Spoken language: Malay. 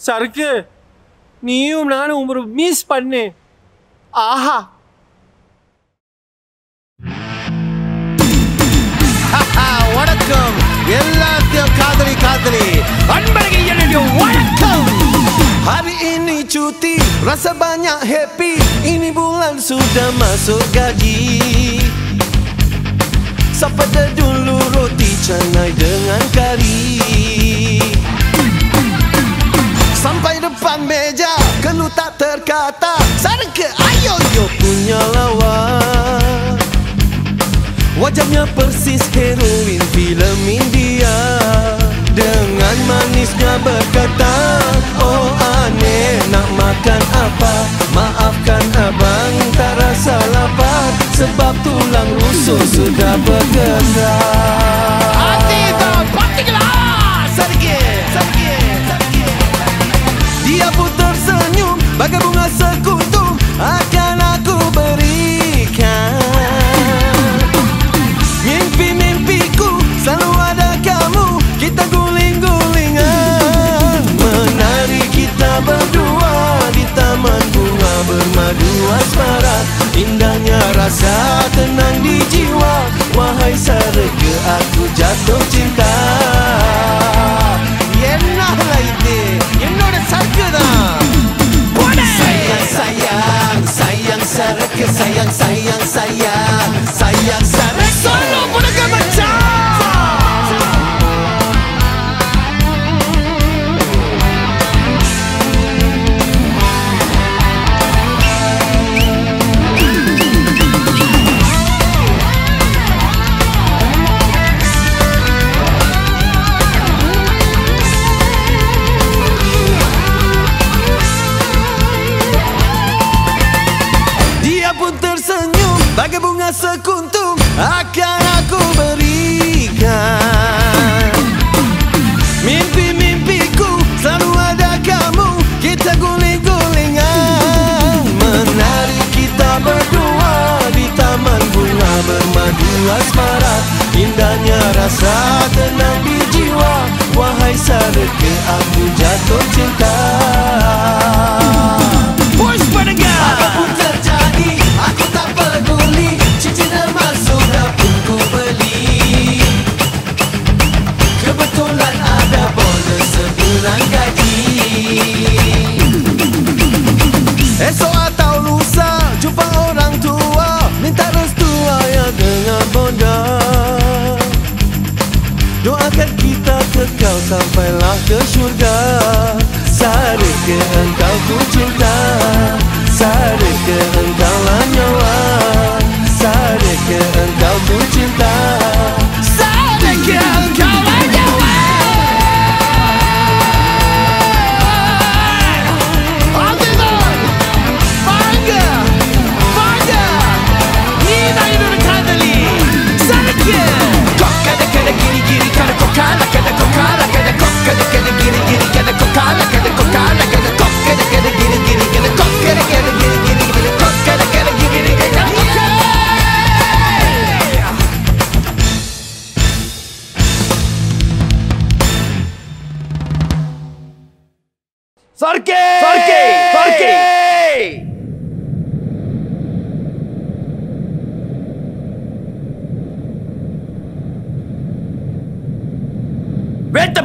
சருக்கு நீயும் நானும் ஒரு மிஸ் பண்ணு ஆஹா வணக்கம் எல்லாத்தையும் காதலி காதலி அன்பழகை என்னுடைய வணக்கம் Hari ini cuti, rasa banyak happy Ini bulan sudah masuk gaji Sapa dah dulu roti canai dengan kari depan meja, keluh tak terkata. Sarka, ayo yo. Punya lawan. Wajahnya persis heroin filem India. Dengan manisnya berkata Oh aneh nak makan apa? Maafkan abang tak rasa lapar. Sebab tulang rusuk sudah bergerak Bagai bunga sekutum Akan aku berikan. Mimpi-mimpiku Selalu ada kamu. Kita guling-gulingan. Menari kita berdua Di taman bunga bermadu asmara. Indahnya rasa tenang di jiwa. Wahai sarga aku Bagai bunga sekuntum Akan aku berikan. Mimpi-mimpiku Selalu ada kamu. Kita guling-gulingan Menari kita berdua Di taman bunga bermadu asmara. Indahnya rasa tenang di jiwa. Wahai sareke aku jatuh cinta sampailah ke syurga. Sari ke engkau ku cinta सरके सरके सरके wait the